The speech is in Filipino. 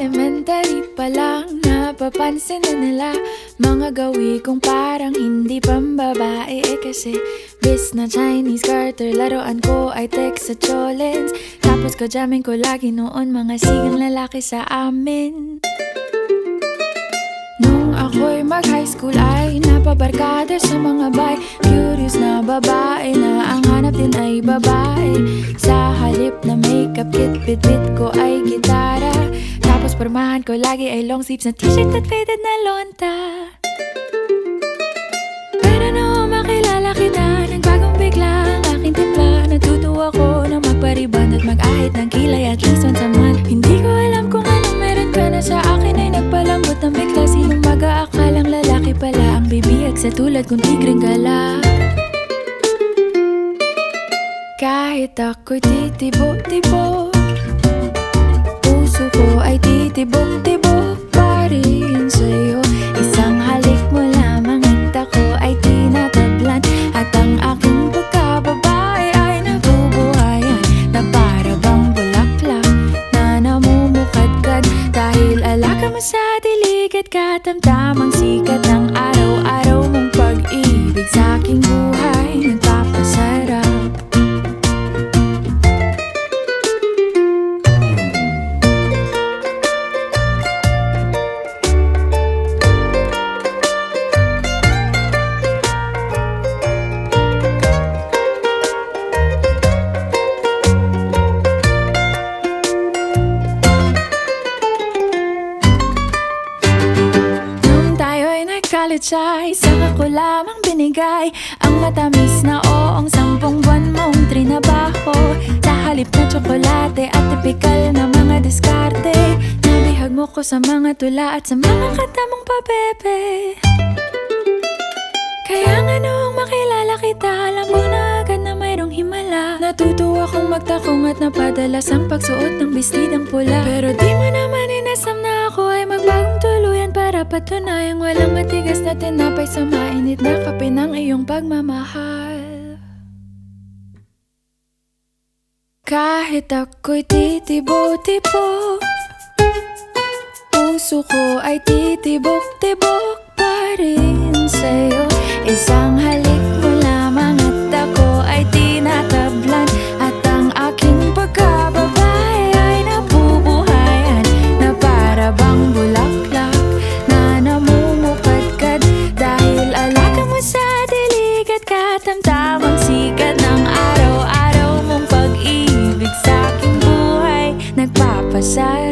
Sandali pa lang napapansin na nila. Mga gawi kong parang hindi pambabae Eh kasi bis na Chinese garter Laruan ko ay text sa cholens Tapos ko jamming ko lagi noon Mga sigang lalaki sa amin. Nung ako'y mag-high school ay napabarkada sa mga bay Curious na babae na ang hanap din ay babae. Sa halip na makeup kit, bit-bit ko ay gitara pormahan ko lagi ay long sleeves na t-shirt at faded na lonta. Pero nung makilala kita, nagbagong bigla. Ang aking timpla Natutuwa ko na magpariban at mag-ahit ng kilay at least once a month Hindi ko alam kung anong meron ka na sa akin ay nagpalambot ng bigla. Sinong mag-aakalang lalaki pala ang bibiyag sa tulad kong tigreng gala? Kahit ako'y titibok-tibok Puso ko ay titibok-tibok pa rin sa'yo. Isang halik mo lamang at ako ay tinatablan. At ang aking pagkababae ay nabubuhayan Na para bang bulaklak na namumukadkad. Dahil alaga mo sa dilig at katamtamang sikat ng araw-araw nag-college ay Saka ko lamang binigay. Ang matamis na oong sampung buwan mong trinabaho. Sa halip na tsokolate at tipikal na mga diskarte. Nabihag mo ko sa mga tula at sa mga kanta mong pabebe Kaya nga noong makilala kita Alam ko mayroong himala. Natutuwa kong magtakong at napadalas ang pagsuot ng bestidang pula. Pero di mo naman inasam na ako ay magbagong tuluyan Para patunayang walang matigas na tinapay sa mainit na kape ng iyong pagmamahal. Kahit ako'y titibo-tibo Puso ko ay titibok-tibok pa rin sa'yo. Isang halik araw-araw